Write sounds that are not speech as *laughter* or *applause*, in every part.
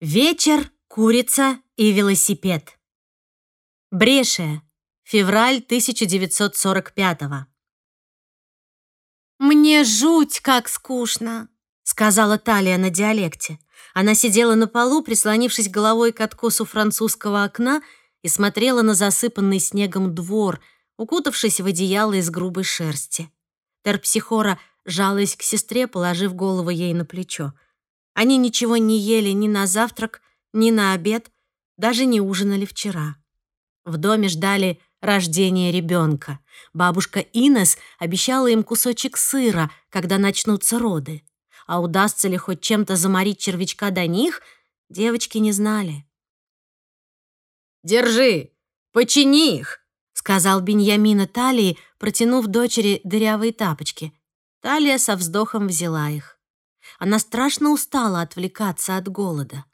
Вечер, курица и велосипед. Брешия. Февраль 1945 «Мне жуть как скучно», — сказала Талия на диалекте. Она сидела на полу, прислонившись головой к откосу французского окна и смотрела на засыпанный снегом двор, укутавшись в одеяло из грубой шерсти. Терпсихора жалась к сестре, положив голову ей на плечо. Они ничего не ели ни на завтрак, ни на обед, даже не ужинали вчера. В доме ждали рождения ребенка. Бабушка Инес обещала им кусочек сыра, когда начнутся роды. А удастся ли хоть чем-то заморить червячка до них, девочки не знали. «Держи, почини их», — сказал Беньямин Талии, протянув дочери дырявые тапочки. Талия со вздохом взяла их. Она страшно устала отвлекаться от голода.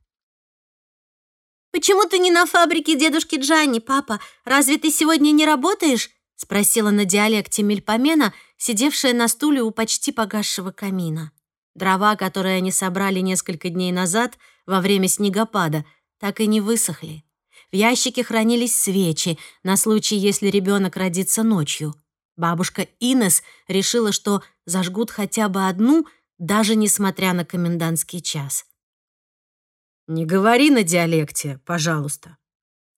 «Почему ты не на фабрике дедушки Джанни, папа? Разве ты сегодня не работаешь?» — спросила на диалекте Мельпомена, сидевшая на стуле у почти погасшего камина. Дрова, которые они собрали несколько дней назад во время снегопада, так и не высохли. В ящике хранились свечи на случай, если ребенок родится ночью. Бабушка Инес решила, что зажгут хотя бы одну, даже несмотря на комендантский час. «Не говори на диалекте, пожалуйста».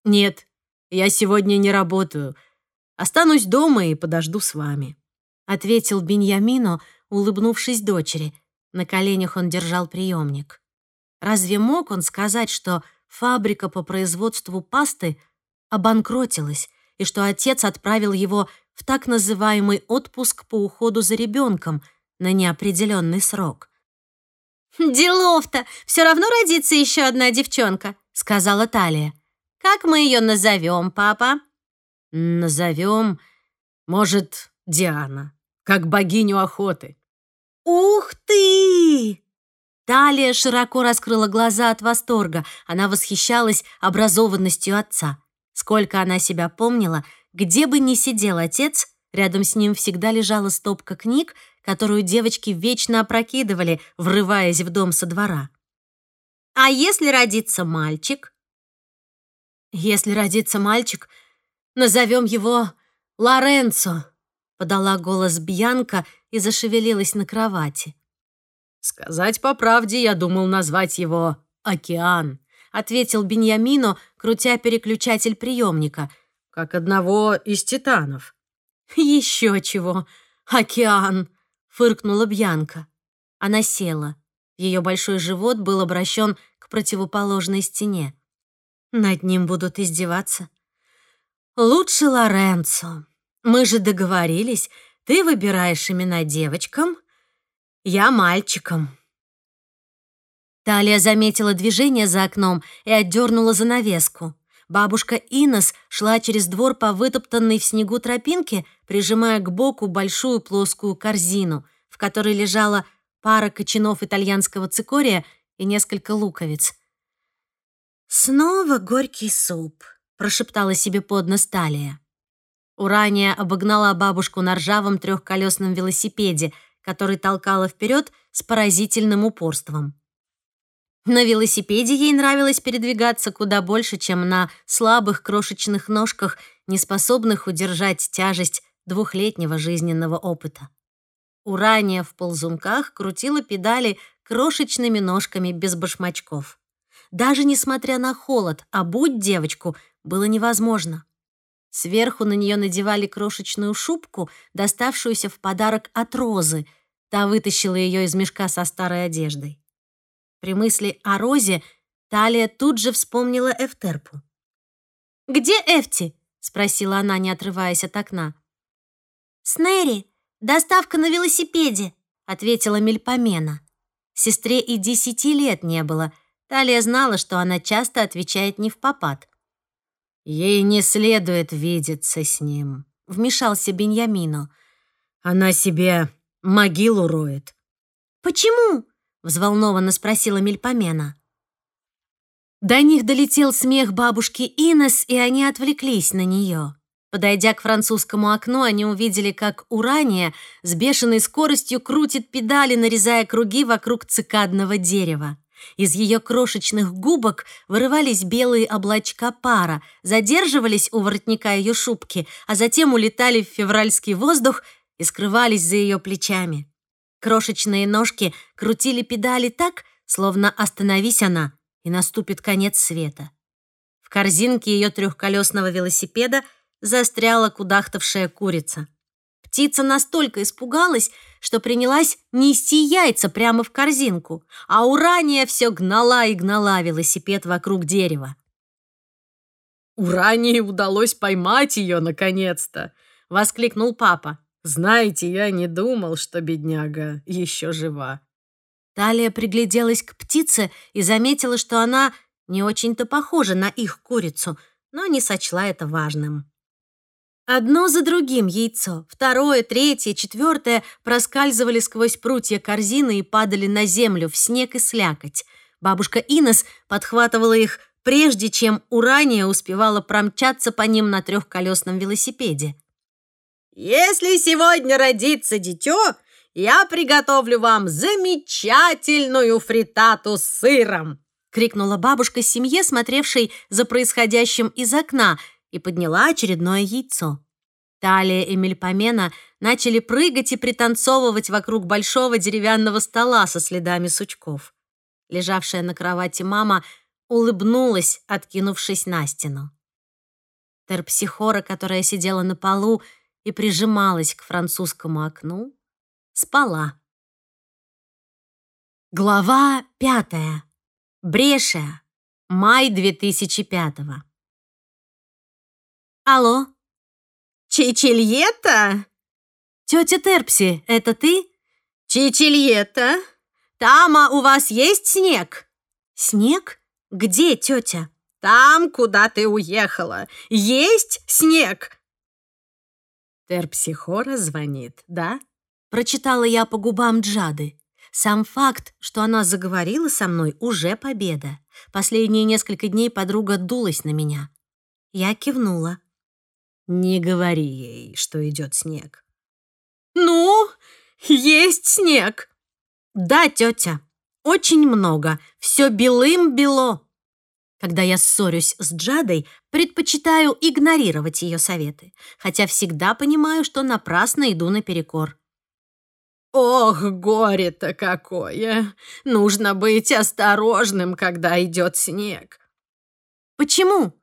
«Нет, я сегодня не работаю. Останусь дома и подожду с вами», — ответил Беньямино, улыбнувшись дочери. На коленях он держал приемник. Разве мог он сказать, что фабрика по производству пасты обанкротилась и что отец отправил его в так называемый отпуск по уходу за ребенком — на неопределенный срок. «Делов-то! Все равно родится еще одна девчонка», — сказала Талия. «Как мы ее назовем, папа?» «Назовем, может, Диана, как богиню охоты». «Ух ты!» Талия широко раскрыла глаза от восторга. Она восхищалась образованностью отца. Сколько она себя помнила, где бы ни сидел отец, рядом с ним всегда лежала стопка книг, которую девочки вечно опрокидывали, врываясь в дом со двора. «А если родится мальчик?» «Если родится мальчик, назовем его Лоренцо», подала голос Бьянка и зашевелилась на кровати. «Сказать по правде, я думал назвать его Океан», ответил Беньямино, крутя переключатель приемника, как одного из титанов. «Еще чего! Океан!» Фыркнула Бьянка. Она села. Ее большой живот был обращен к противоположной стене. Над ним будут издеваться. «Лучше Лоренцо. Мы же договорились, ты выбираешь имена девочкам, я мальчиком». Талия заметила движение за окном и отдернула занавеску. Бабушка Инес шла через двор по вытоптанной в снегу тропинке, прижимая к боку большую плоскую корзину, в которой лежала пара кочанов итальянского цикория и несколько луковиц. «Снова горький суп», — прошептала себе под нос Талия. Урания обогнала бабушку на ржавом трехколесном велосипеде, который толкала вперед с поразительным упорством. На велосипеде ей нравилось передвигаться куда больше, чем на слабых крошечных ножках, не способных удержать тяжесть двухлетнего жизненного опыта. Урания в ползунках крутила педали крошечными ножками без башмачков. Даже несмотря на холод, обуть девочку было невозможно. Сверху на нее надевали крошечную шубку, доставшуюся в подарок от Розы. Та вытащила ее из мешка со старой одеждой. При мысли о Розе Талия тут же вспомнила Эфтерпу. «Где Эфти?» — спросила она, не отрываясь от окна. «Снэри, доставка на велосипеде», — ответила Мельпомена. Сестре и десяти лет не было. Талия знала, что она часто отвечает не в попад. «Ей не следует видеться с ним», — вмешался Беньямину. «Она себе могилу роет». «Почему?» Взволнованно спросила Мельпомена. До них долетел смех бабушки Инес, и они отвлеклись на нее. Подойдя к французскому окну, они увидели, как Урания с бешеной скоростью крутит педали, нарезая круги вокруг цикадного дерева. Из ее крошечных губок вырывались белые облачка пара, задерживались у воротника ее шубки, а затем улетали в февральский воздух и скрывались за ее плечами. Крошечные ножки крутили педали так, словно остановись она, и наступит конец света. В корзинке ее трехколесного велосипеда застряла кудахтавшая курица. Птица настолько испугалась, что принялась нести яйца прямо в корзинку, а Урания все гнала и гнала велосипед вокруг дерева. «Урании удалось поймать ее, наконец-то!» — воскликнул папа. «Знаете, я не думал, что бедняга еще жива». Талия пригляделась к птице и заметила, что она не очень-то похожа на их курицу, но не сочла это важным. Одно за другим яйцо, второе, третье, четвертое проскальзывали сквозь прутья корзины и падали на землю в снег и слякоть. Бабушка Инес подхватывала их, прежде чем Урания успевала промчаться по ним на трехколесном велосипеде. «Если сегодня родится дитё, я приготовлю вам замечательную фритату с сыром!» крикнула бабушка семье, смотревшей за происходящим из окна – и подняла очередное яйцо. Талия и Мельпомена начали прыгать и пританцовывать вокруг большого деревянного стола со следами сучков. Лежавшая на кровати мама улыбнулась, откинувшись на стену. Терпсихора, которая сидела на полу и прижималась к французскому окну, спала. Глава пятая. Брешия. Май 2005 -го. Алло? Чичильета? Тетя Терпси, это ты? Чичильета? Тама у вас есть снег? Снег? Где, тетя? Там, куда ты уехала. Есть снег. Терпсихора звонит, да? Прочитала я по губам Джады. Сам факт, что она заговорила со мной, уже победа. Последние несколько дней подруга дулась на меня. Я кивнула. Не говори ей, что идет снег. Ну, есть снег. Да, тетя, очень много. Все белым-бело. Когда я ссорюсь с Джадой, предпочитаю игнорировать ее советы, хотя всегда понимаю, что напрасно иду наперекор. Ох, горе-то какое! Нужно быть осторожным, когда идет снег. Почему?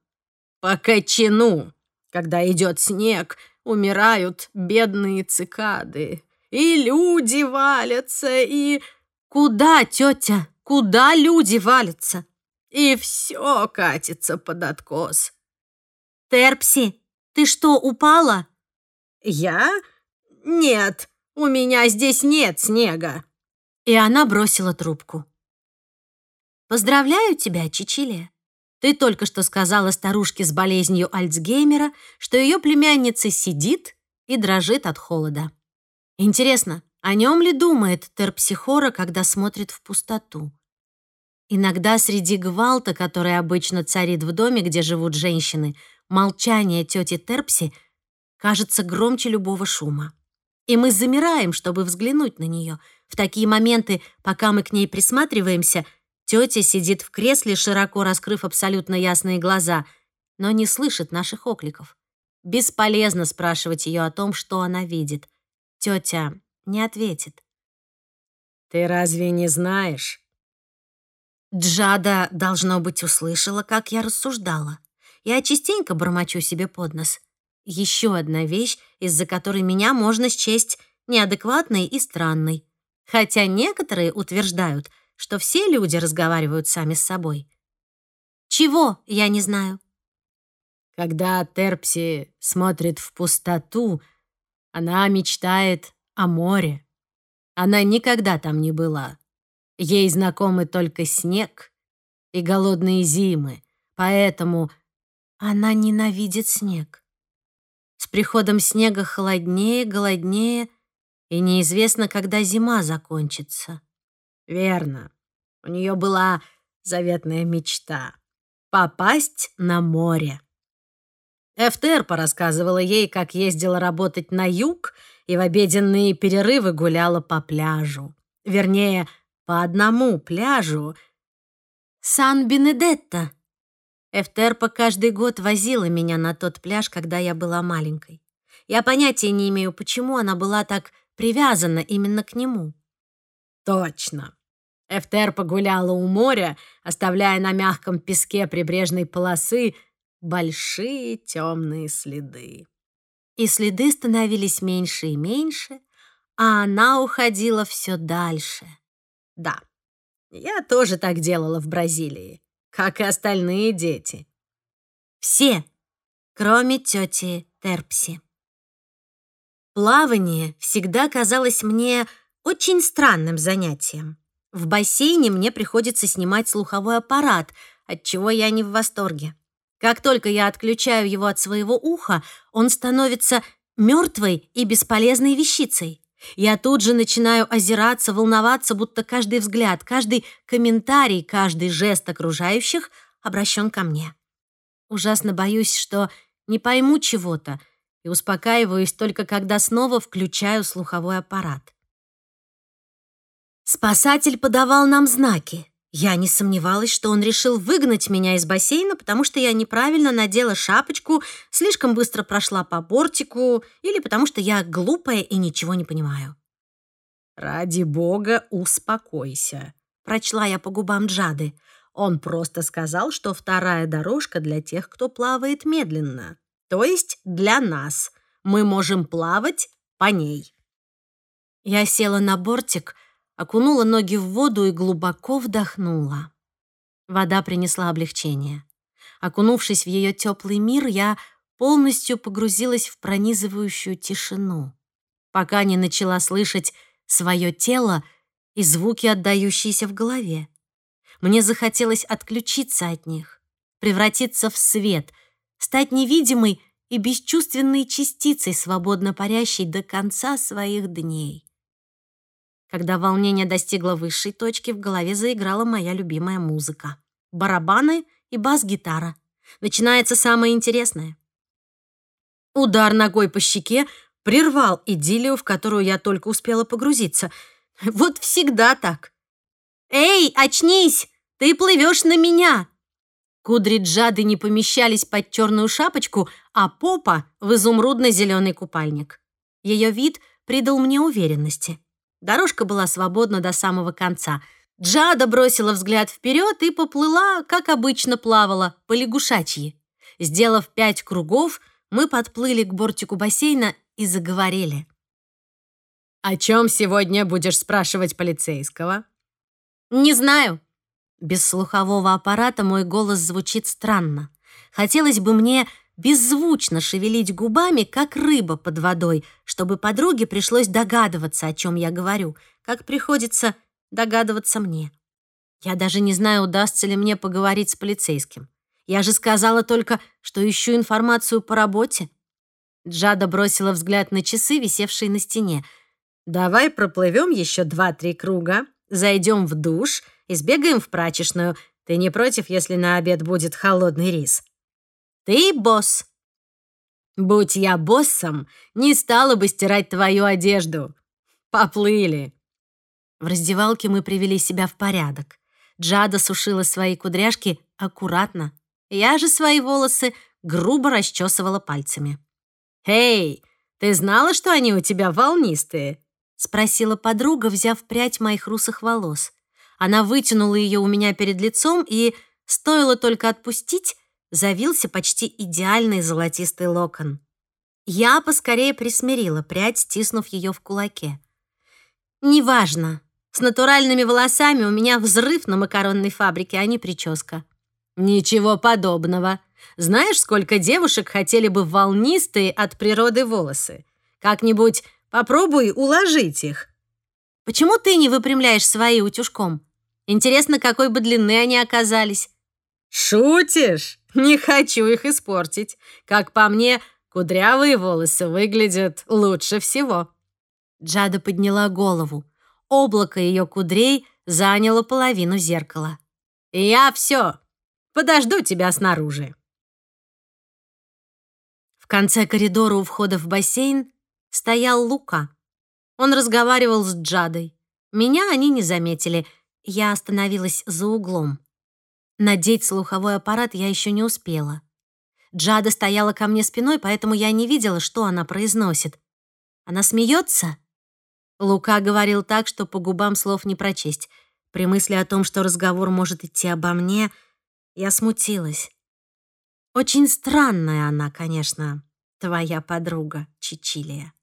По кочану. Когда идет снег, умирают бедные цикады. И люди валятся, и... Куда, тетя? Куда люди валятся? И все катится под откос. Терпси, ты что, упала? Я? Нет, у меня здесь нет снега. И она бросила трубку. Поздравляю тебя, Чичилия. Ты только что сказала старушке с болезнью Альцгеймера, что ее племянница сидит и дрожит от холода. Интересно, о нем ли думает терпсихора, когда смотрит в пустоту? Иногда среди гвалта, который обычно царит в доме, где живут женщины, молчание тети Терпси кажется громче любого шума. И мы замираем, чтобы взглянуть на нее. В такие моменты, пока мы к ней присматриваемся — Тетя сидит в кресле, широко раскрыв абсолютно ясные глаза, но не слышит наших окликов. Бесполезно спрашивать ее о том, что она видит. Тетя не ответит. «Ты разве не знаешь?» Джада, должно быть, услышала, как я рассуждала. Я частенько бормочу себе под нос. Еще одна вещь, из-за которой меня можно счесть неадекватной и странной. Хотя некоторые утверждают — что все люди разговаривают сами с собой. Чего, я не знаю. Когда Терпси смотрит в пустоту, она мечтает о море. Она никогда там не была. Ей знакомы только снег и голодные зимы, поэтому она ненавидит снег. С приходом снега холоднее, голоднее, и неизвестно, когда зима закончится. Верно. У нее была заветная мечта — попасть на море. Эфтер порассказывала ей, как ездила работать на юг и в обеденные перерывы гуляла по пляжу. Вернее, по одному пляжу, Сан-Бенедетто. Эфтерпа каждый год возила меня на тот пляж, когда я была маленькой. Я понятия не имею, почему она была так привязана именно к нему. Точно. Эфтер погуляла у моря, оставляя на мягком песке прибрежной полосы большие темные следы. И следы становились меньше и меньше, а она уходила все дальше. Да, я тоже так делала в Бразилии, как и остальные дети. Все, кроме тети Терпси. Плавание всегда казалось мне очень странным занятием. В бассейне мне приходится снимать слуховой аппарат, от чего я не в восторге. Как только я отключаю его от своего уха, он становится мертвой и бесполезной вещицей. Я тут же начинаю озираться, волноваться, будто каждый взгляд, каждый комментарий, каждый жест окружающих обращен ко мне. Ужасно боюсь, что не пойму чего-то, и успокаиваюсь только когда снова включаю слуховой аппарат. Спасатель подавал нам знаки. Я не сомневалась, что он решил выгнать меня из бассейна, потому что я неправильно надела шапочку, слишком быстро прошла по бортику или потому что я глупая и ничего не понимаю. «Ради бога, успокойся», — прочла я по губам Джады. Он просто сказал, что вторая дорожка для тех, кто плавает медленно. То есть для нас. Мы можем плавать по ней. Я села на бортик, окунула ноги в воду и глубоко вдохнула. Вода принесла облегчение. Окунувшись в ее теплый мир, я полностью погрузилась в пронизывающую тишину, пока не начала слышать свое тело и звуки, отдающиеся в голове. Мне захотелось отключиться от них, превратиться в свет, стать невидимой и бесчувственной частицей, свободно парящей до конца своих дней. Когда волнение достигло высшей точки, в голове заиграла моя любимая музыка. Барабаны и бас-гитара. Начинается самое интересное. Удар ногой по щеке прервал идиллию, в которую я только успела погрузиться. *laughs* Вот всегда так. «Эй, очнись! Ты плывешь на меня!» Кудри Джады не помещались под черную шапочку, а попа — в изумрудно-зеленый купальник. Ее вид придал мне уверенности. Дорожка была свободна до самого конца. Джада бросила взгляд вперед и поплыла, как обычно плавала, по лягушачьи. Сделав пять кругов, мы подплыли к бортику бассейна и заговорили. «О чем сегодня будешь спрашивать полицейского?» «Не знаю». Без слухового аппарата мой голос звучит странно. Хотелось бы мне беззвучно шевелить губами, как рыба под водой, чтобы подруге пришлось догадываться, о чем я говорю, как приходится догадываться мне. Я даже не знаю, удастся ли мне поговорить с полицейским. Я же сказала только, что ищу информацию по работе. Джада бросила взгляд на часы, висевшие на стене. «Давай проплывем еще два-три круга, зайдем в душ и сбегаем в прачечную. Ты не против, если на обед будет холодный рис?» Ты босс. Будь я боссом, не стала бы стирать твою одежду. Поплыли. В раздевалке мы привели себя в порядок. Джада сушила свои кудряшки аккуратно. Я же свои волосы грубо расчесывала пальцами. «Эй, ты знала, что они у тебя волнистые?» — спросила подруга, взяв прядь моих русых волос. Она вытянула ее у меня перед лицом, и, стоило только отпустить, завился почти идеальный золотистый локон. Я поскорее присмирила прядь, стиснув ее в кулаке. «Неважно. С натуральными волосами у меня взрыв на макаронной фабрике, а не прическа». «Ничего подобного. Знаешь, сколько девушек хотели бы волнистые от природы волосы? Как-нибудь попробуй уложить их». «Почему ты не выпрямляешь свои утюжком? Интересно, какой бы длины они оказались». «Шутишь?» Не хочу их испортить. Как по мне, кудрявые волосы выглядят лучше всего. Джада подняла голову. Облако ее кудрей заняло половину зеркала. «Я все. Подожду тебя снаружи». В конце коридора у входа в бассейн стоял Лука. Он разговаривал с Джадой. Меня они не заметили. Я остановилась за углом. Надеть слуховой аппарат я еще не успела. Джада стояла ко мне спиной, поэтому я не видела, что она произносит. Она смеется? Лука говорил так, что по губам слов не прочесть. При мысли о том, что разговор может идти обо мне, я смутилась. Очень странная она, конечно, твоя подруга, Чичилия.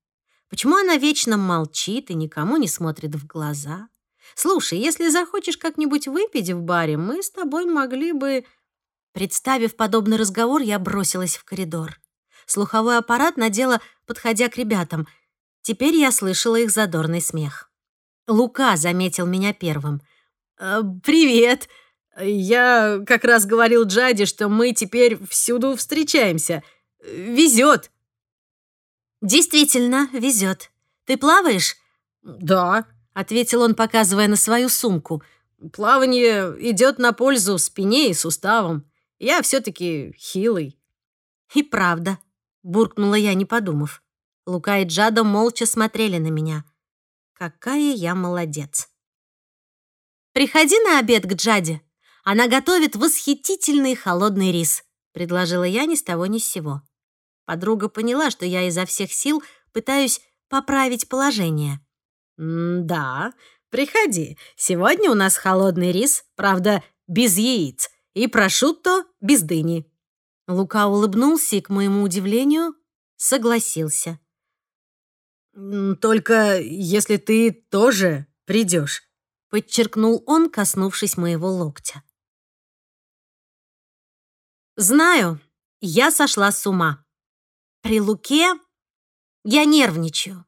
Почему она вечно молчит и никому не смотрит в глаза? Слушай, если захочешь как-нибудь выпить в баре, мы с тобой могли бы...» Представив подобный разговор, я бросилась в коридор. Слуховой аппарат надела, подходя к ребятам. Теперь я слышала их задорный смех. Лука заметил меня первым. «Э, «Привет! Я как раз говорил Джаде, что мы теперь всюду встречаемся. Везет!» «Действительно, везет. Ты плаваешь?» «Да», — ответил он, показывая на свою сумку. «Плавание идет на пользу спине и суставам. Я все-таки хилый». «И правда», — буркнула я, не подумав. Лука и Джада молча смотрели на меня. «Какая я молодец». «Приходи на обед к Джаде. Она готовит восхитительный холодный рис», — предложила я ни с того ни с сего. Подруга поняла, что я изо всех сил пытаюсь поправить положение. «Да, приходи. Сегодня у нас холодный рис, правда, без яиц, и прошутто без дыни». Лука улыбнулся и, к моему удивлению, согласился. «Только если ты тоже придешь», — подчеркнул он, коснувшись моего локтя. «Знаю, я сошла с ума. При Луке я нервничаю.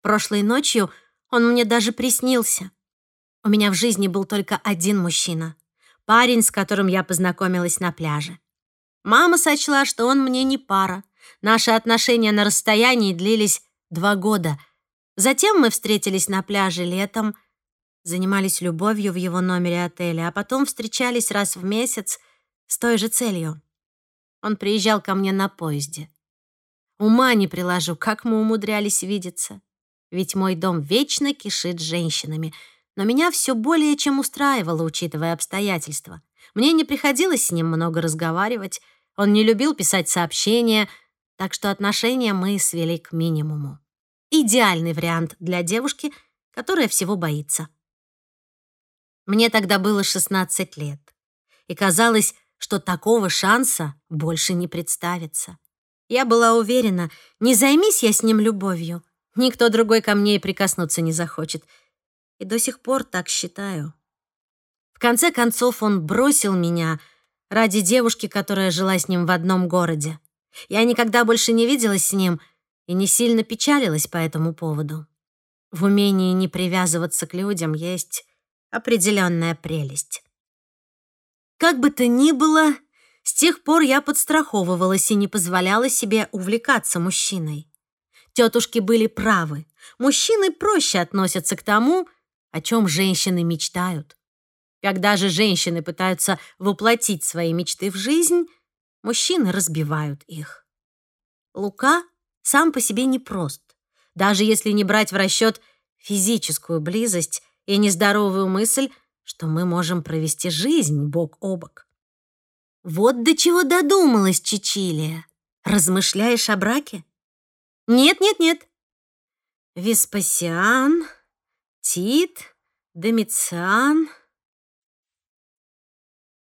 Прошлой ночью он мне даже приснился. У меня в жизни был только один мужчина. Парень, с которым я познакомилась на пляже. Мама сочла, что он мне не пара. Наши отношения на расстоянии длились два года. Затем мы встретились на пляже летом, занимались любовью в его номере отеля, а потом встречались раз в месяц с той же целью. Он приезжал ко мне на поезде. Ума не приложу, как мы умудрялись видеться ведь мой дом вечно кишит женщинами. Но меня все более чем устраивало, учитывая обстоятельства. Мне не приходилось с ним много разговаривать, он не любил писать сообщения, так что отношения мы свели к минимуму. Идеальный вариант для девушки, которая всего боится. Мне тогда было 16 лет, и казалось, что такого шанса больше не представится. Я была уверена, не займись я с ним любовью — Никто другой ко мне и прикоснуться не захочет. И до сих пор так считаю. В конце концов, он бросил меня ради девушки, которая жила с ним в одном городе. Я никогда больше не виделась с ним и не сильно печалилась по этому поводу. В умении не привязываться к людям есть определенная прелесть. Как бы то ни было, с тех пор я подстраховывалась и не позволяла себе увлекаться мужчиной. Тетушки были правы. Мужчины проще относятся к тому, о чем женщины мечтают. Когда же женщины пытаются воплотить свои мечты в жизнь, мужчины разбивают их. Лука сам по себе непрост. Даже если не брать в расчет физическую близость и нездоровую мысль, что мы можем провести жизнь бок о бок. Вот до чего додумалась Чичилия. Размышляешь о браке? Нет-нет-нет. Веспасиан, Тит, Домициан.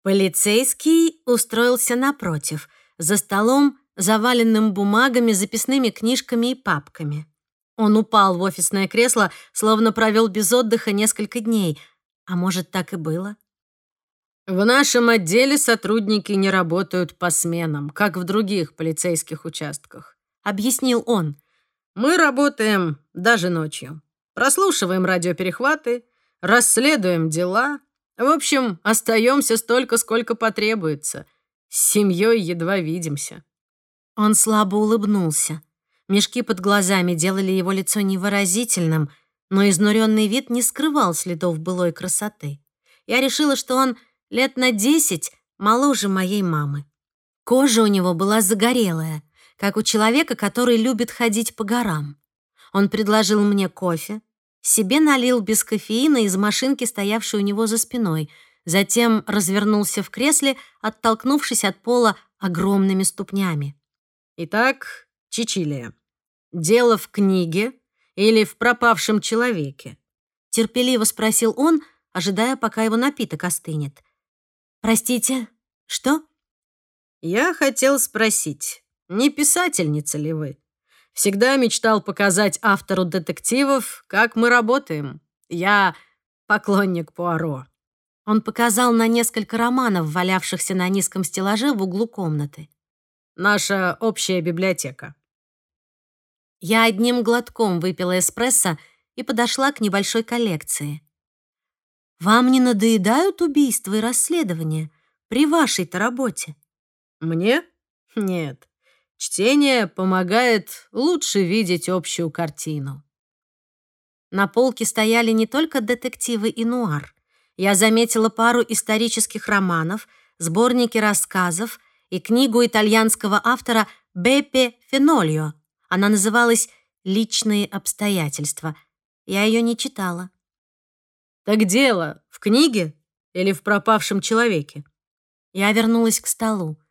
Полицейский устроился напротив, за столом, заваленным бумагами, записными книжками и папками. Он упал в офисное кресло, словно провел без отдыха несколько дней. А может, так и было? В нашем отделе сотрудники не работают по сменам, как в других полицейских участках. — объяснил он. «Мы работаем даже ночью. Прослушиваем радиоперехваты, расследуем дела. В общем, остаемся столько, сколько потребуется. С семьей едва видимся». Он слабо улыбнулся. Мешки под глазами делали его лицо невыразительным, но изнуренный вид не скрывал следов былой красоты. Я решила, что он лет на десять моложе моей мамы. Кожа у него была загорелая, как у человека, который любит ходить по горам. Он предложил мне кофе, себе налил без кофеина из машинки, стоявшей у него за спиной. затем развернулся в кресле, оттолкнувшись от пола огромными ступнями. Итак, Чичилия, дело в книге или в пропавшем человеке? Терпеливо спросил он, ожидая, пока его напиток остынет. Простите, что? Я хотел спросить, не писательница ли вы? Всегда мечтал показать автору детективов, как мы работаем. Я поклонник Пуаро. Он показал на несколько романов, валявшихся на низком стеллаже в углу комнаты. Наша общая библиотека. Я одним глотком выпила эспрессо и подошла к небольшой коллекции. Вам не надоедают убийства и расследования при вашей-то работе? Мне? Нет. Чтение помогает лучше видеть общую картину. На полке стояли не только детективы и нуар. Я заметила пару исторических романов, сборники рассказов и книгу итальянского автора Беппе Фенольо. Она называлась «Личные обстоятельства». Я ее не читала. «Так дело в книге или в пропавшем человеке?» Я вернулась к столу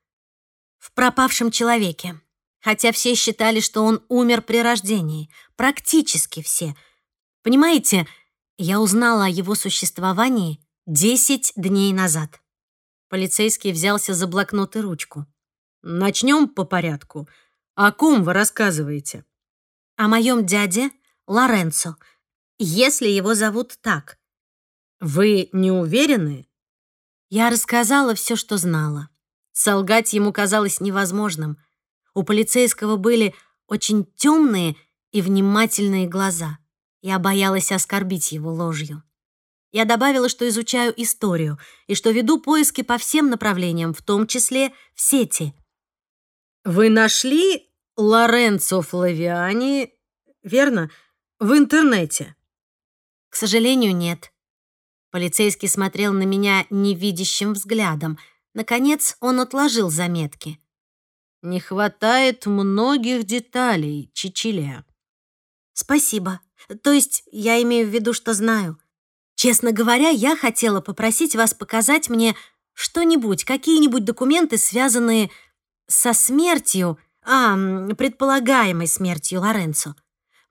в пропавшем человеке. Хотя все считали, что он умер при рождении. Практически все. Понимаете, я узнала о его существовании 10 дней назад. Полицейский взялся за блокнот и ручку. Начнем по порядку. О ком вы рассказываете? О моем дяде Лоренцо, если его зовут так. Вы не уверены? Я рассказала все, что знала. Солгать ему казалось невозможным. У полицейского были очень темные и внимательные глаза. Я боялась оскорбить его ложью. Я добавила, что изучаю историю и что веду поиски по всем направлениям, в том числе в сети. «Вы нашли Лоренцо Флавиани, верно, в интернете?» «К сожалению, нет». Полицейский смотрел на меня невидящим взглядом — Наконец он отложил заметки. «Не хватает многих деталей, Чичилия». «Спасибо. То есть я имею в виду, что знаю. Честно говоря, я хотела попросить вас показать мне что-нибудь, какие-нибудь документы, связанные со смертью, а, предполагаемой смертью Лоренцо.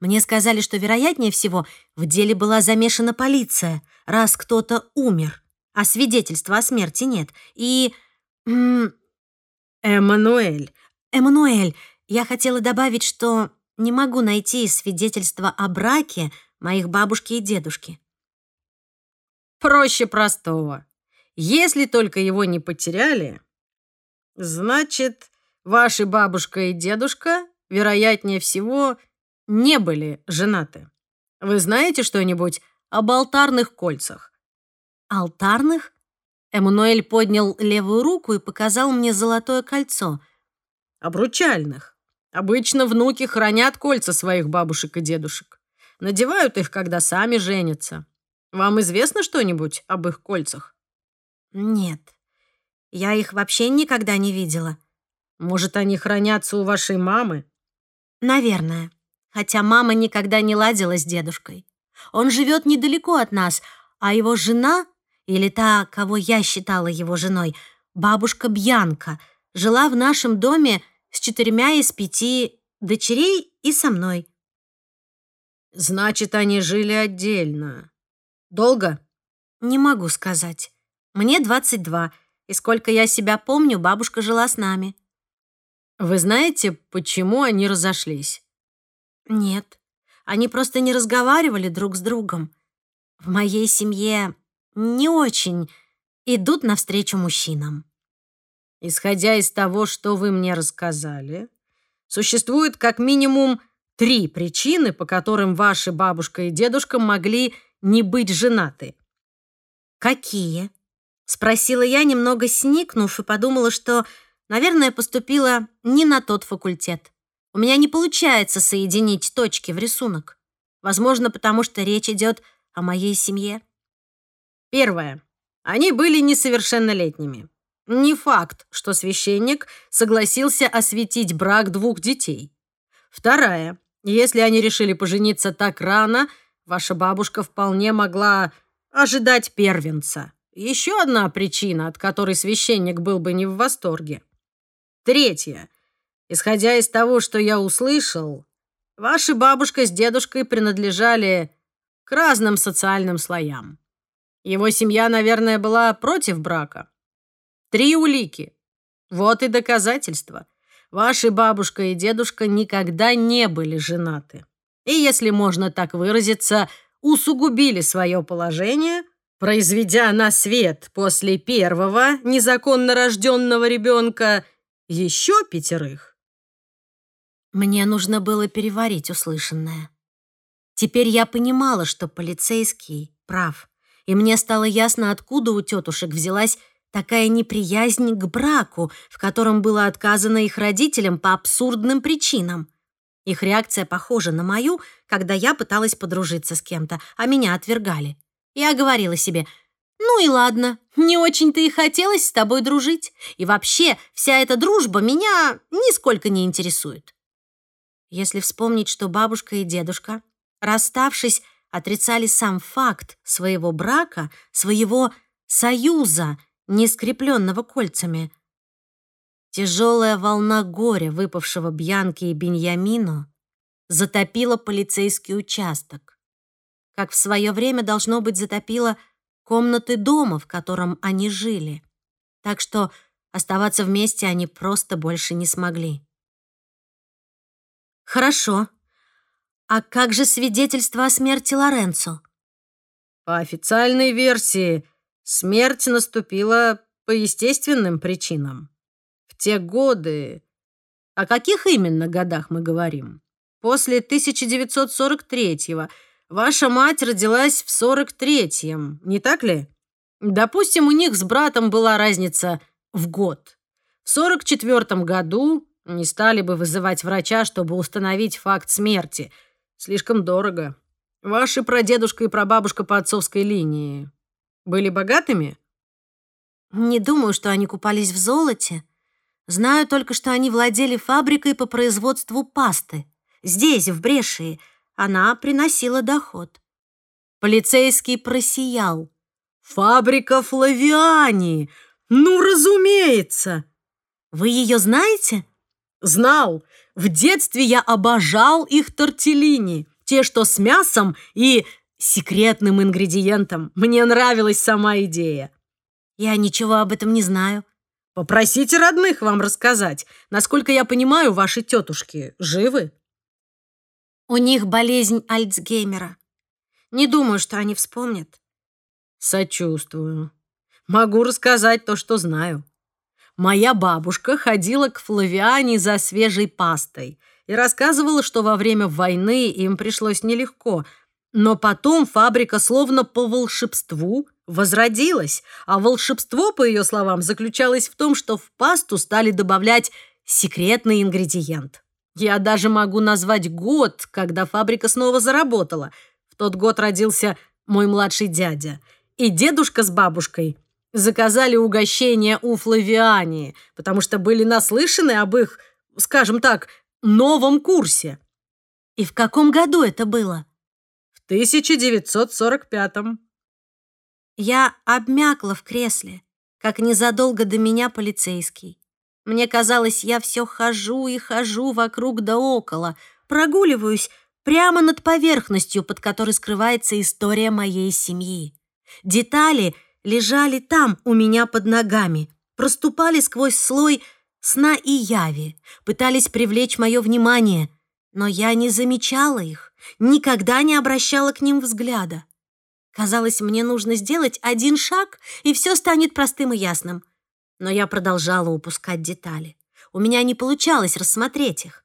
Мне сказали, что, вероятнее всего, в деле была замешана полиция, раз кто-то умер а свидетельства о смерти нет. И... Эммануэль. Эммануэль, я хотела добавить, что не могу найти свидетельства о браке моих бабушки и дедушки. Проще простого. Если только его не потеряли, значит, ваши бабушка и дедушка, вероятнее всего, не были женаты. Вы знаете что-нибудь об алтарных кольцах? «Алтарных?» Эммануэль поднял левую руку и показал мне золотое кольцо. «Обручальных. Обычно внуки хранят кольца своих бабушек и дедушек. Надевают их, когда сами женятся. Вам известно что-нибудь об их кольцах?» «Нет. Я их вообще никогда не видела». «Может, они хранятся у вашей мамы?» «Наверное. Хотя мама никогда не ладила с дедушкой. Он живет недалеко от нас, а его жена или та, кого я считала его женой, бабушка Бьянка, жила в нашем доме с четырьмя из пяти дочерей и со мной. Значит, они жили отдельно. Долго? Не могу сказать. Мне 22, и сколько я себя помню, бабушка жила с нами. Вы знаете, почему они разошлись? Нет. Они просто не разговаривали друг с другом. В моей семье не очень идут навстречу мужчинам. Исходя из того, что вы мне рассказали, существует как минимум три причины, по которым ваши бабушка и дедушка могли не быть женаты. Какие? Спросила я, немного сникнув, и подумала, что, наверное, поступила не на тот факультет. У меня не получается соединить точки в рисунок. Возможно, потому что речь идет о моей семье. Первое. Они были несовершеннолетними. Не факт, что священник согласился осветить брак двух детей. Вторая. Если они решили пожениться так рано, ваша бабушка вполне могла ожидать первенца. еще одна причина, от которой священник был бы не в восторге. Третья. Исходя из того, что я услышал, ваши бабушка с дедушкой принадлежали к разным социальным слоям. Его семья, наверное, была против брака. Три улики. Вот и доказательства. Ваши бабушка и дедушка никогда не были женаты. И, если можно так выразиться, усугубили свое положение, произведя на свет после первого незаконно рожденного ребенка еще пятерых. Мне нужно было переварить услышанное. Теперь я понимала, что полицейский прав, и мне стало ясно, откуда у тетушек взялась такая неприязнь к браку, в котором было отказано их родителям по абсурдным причинам. Их реакция похожа на мою, когда я пыталась подружиться с кем-то, а меня отвергали. Я говорила себе, ну и ладно, не очень-то и хотелось с тобой дружить. И вообще, вся эта дружба меня нисколько не интересует. Если вспомнить, что бабушка и дедушка, расставшись, отрицали сам факт своего брака, своего союза, не скрепленного кольцами. Тяжелая волна горя, выпавшего Бьянке и Беньямину, затопила полицейский участок. Как в свое время, должно быть, затопила комнаты дома, в котором они жили. Так что оставаться вместе они просто больше не смогли. Хорошо. А как же свидетельство о смерти Лоренцо? По официальной версии, смерть наступила по естественным причинам. В те годы... О каких именно годах мы говорим? После 1943-го. Ваша мать родилась в 43-м, не так ли? Допустим, у них с братом была разница в год. В 44 году не стали бы вызывать врача, чтобы установить факт смерти. Слишком дорого. Ваши прадедушка и прабабушка по отцовской линии были богатыми? Не думаю, что они купались в золоте. Знаю только, что они владели фабрикой по производству пасты. Здесь, в Брешии, она приносила доход. Полицейский просиял. «Фабрика Флавиани! Ну, разумеется!» «Вы ее знаете?» Знал. В детстве я обожал их тортеллини. Те, что с мясом и секретным ингредиентом. Мне нравилась сама идея. Я ничего об этом не знаю. Попросите родных вам рассказать. Насколько я понимаю, ваши тетушки живы? У них болезнь Альцгеймера. Не думаю, что они вспомнят. Сочувствую. Могу рассказать то, что знаю. Моя бабушка ходила к Флавиане за свежей пастой и рассказывала, что во время войны им пришлось нелегко, но потом фабрика словно по волшебству возродилась, а волшебство, по ее словам, заключалось в том, что в пасту стали добавлять секретный ингредиент. Я даже могу назвать год, когда фабрика снова заработала. В тот год родился мой младший дядя, и дедушка с бабушкой – заказали угощение у Флавиани, потому что были наслышаны об их, скажем так, новом курсе. И в каком году это было? В 1945-м. Я обмякла в кресле, как незадолго до меня полицейский. Мне казалось, я все хожу и хожу вокруг да около, прогуливаюсь прямо над поверхностью, под которой скрывается история моей семьи. Детали — лежали там у меня под ногами, проступали сквозь слой сна и яви, пытались привлечь мое внимание, но я не замечала их, никогда не обращала к ним взгляда. Казалось, мне нужно сделать один шаг, и все станет простым и ясным. Но я продолжала упускать детали. У меня не получалось рассмотреть их.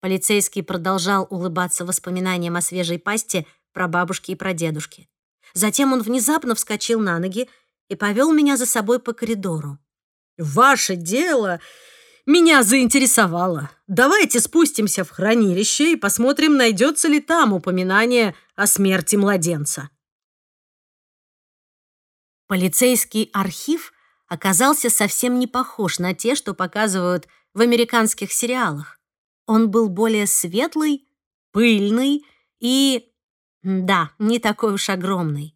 Полицейский продолжал улыбаться воспоминаниям о свежей пасте про бабушки и про дедушки. Затем он внезапно вскочил на ноги и повел меня за собой по коридору. «Ваше дело меня заинтересовало. Давайте спустимся в хранилище и посмотрим, найдется ли там упоминание о смерти младенца». Полицейский архив оказался совсем не похож на те, что показывают в американских сериалах. Он был более светлый, пыльный и да, не такой уж огромный.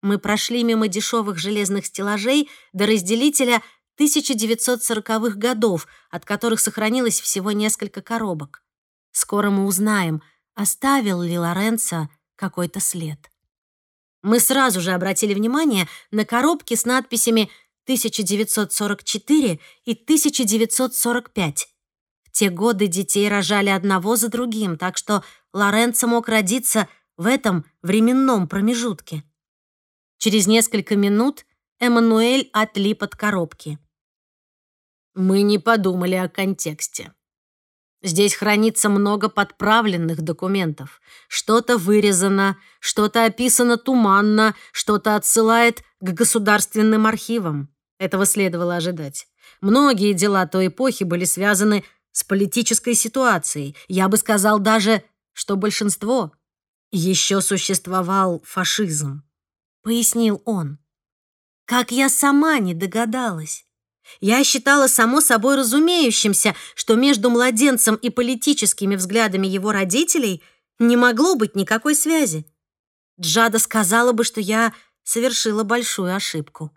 Мы прошли мимо дешевых железных стеллажей до разделителя 1940-х годов, от которых сохранилось всего несколько коробок. Скоро мы узнаем, оставил ли Лоренцо какой-то след. Мы сразу же обратили внимание на коробки с надписями 1944 и 1945. В те годы детей рожали одного за другим, так что Лоренцо мог родиться в этом временном промежутке. Через несколько минут Эммануэль отлип от коробки. Мы не подумали о контексте. Здесь хранится много подправленных документов. Что-то вырезано, что-то описано туманно, что-то отсылает к государственным архивам. Этого следовало ожидать. Многие дела той эпохи были связаны с политической ситуацией. Я бы сказал даже, что большинство. Еще существовал фашизм, пояснил он. Как я сама не догадалась. Я считала само собой разумеющимся, что между младенцем и политическими взглядами его родителей не могло быть никакой связи. Джада сказала бы, что я совершила большую ошибку.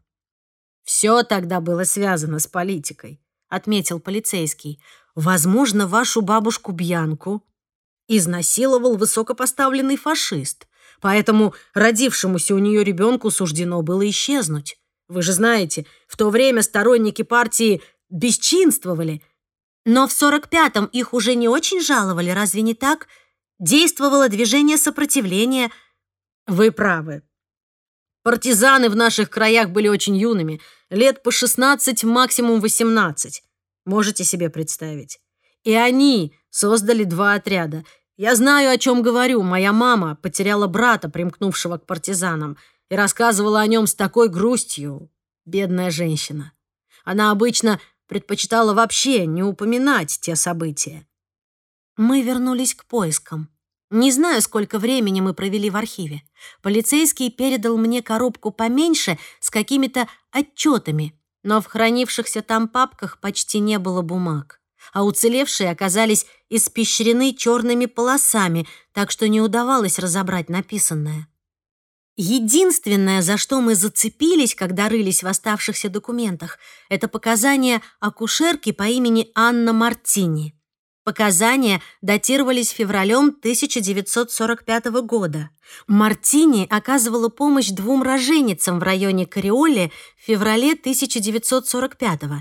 «Все тогда было связано с политикой», — отметил полицейский. «Возможно, вашу бабушку Бьянку изнасиловал высокопоставленный фашист, поэтому родившемуся у нее ребенку суждено было исчезнуть. Вы же знаете, в то время сторонники партии бесчинствовали. Но в 45-м их уже не очень жаловали, разве не так? Действовало движение сопротивления. Вы правы. Партизаны в наших краях были очень юными, лет по 16, максимум 18. Можете себе представить. И они создали два отряда. Я знаю, о чем говорю. Моя мама потеряла брата, примкнувшего к партизанам и рассказывала о нем с такой грустью. Бедная женщина. Она обычно предпочитала вообще не упоминать те события. Мы вернулись к поискам. Не знаю, сколько времени мы провели в архиве. Полицейский передал мне коробку поменьше с какими-то отчетами, но в хранившихся там папках почти не было бумаг. А уцелевшие оказались испещрены черными полосами, так что не удавалось разобрать написанное. Единственное, за что мы зацепились, когда рылись в оставшихся документах, это показания акушерки по имени Анна Мартини. Показания датировались февралем 1945 года. Мартини оказывала помощь двум роженицам в районе Кариоли в феврале 1945 -го.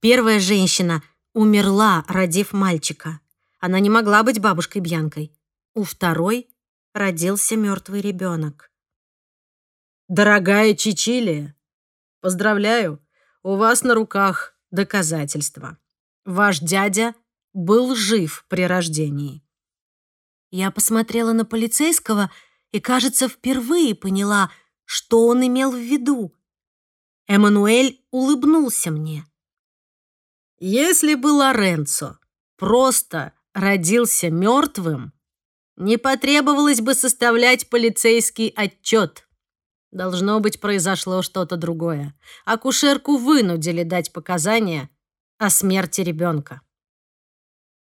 Первая женщина умерла, родив мальчика. Она не могла быть бабушкой Бьянкой. У второй родился мертвый ребенок. Дорогая Чичилия, поздравляю, у вас на руках доказательства. Ваш дядя был жив при рождении. Я посмотрела на полицейского и, кажется, впервые поняла, что он имел в виду. Эммануэль улыбнулся мне. Если бы Лоренцо просто родился мертвым, не потребовалось бы составлять полицейский отчет. Должно быть, произошло что-то другое. Акушерку вынудили дать показания о смерти ребенка.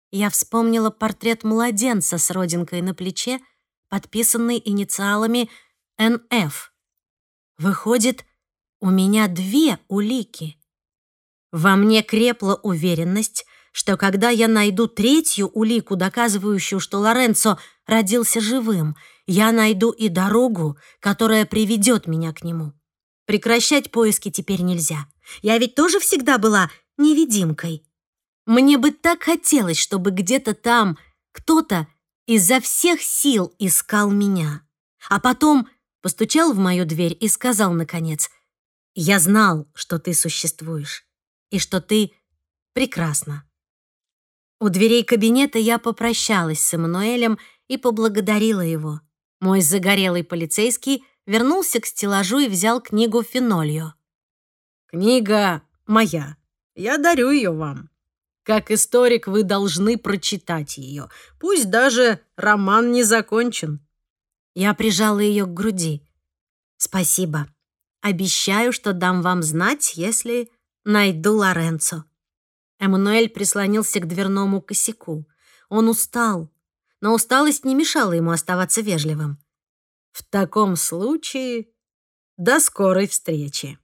Я вспомнила портрет младенца с родинкой на плече, подписанный инициалами «НФ». Выходит, у меня две улики. Во мне крепла уверенность, что когда я найду третью улику, доказывающую, что Лоренцо родился живым, я найду и дорогу, которая приведет меня к нему. Прекращать поиски теперь нельзя. Я ведь тоже всегда была невидимкой. Мне бы так хотелось, чтобы где-то там кто-то изо всех сил искал меня. А потом постучал в мою дверь и сказал, наконец, «Я знал, что ты существуешь и что ты прекрасна». У дверей кабинета я попрощалась с Эммануэлем и поблагодарила его. Мой загорелый полицейский вернулся к стеллажу и взял книгу Фенолью. «Книга моя. Я дарю ее вам. Как историк вы должны прочитать ее. Пусть даже роман не закончен». Я прижала ее к груди. «Спасибо. Обещаю, что дам вам знать, если найду Лоренцо». Эммануэль прислонился к дверному косяку. Он устал, но усталость не мешала ему оставаться вежливым. «В таком случае До скорой встречи.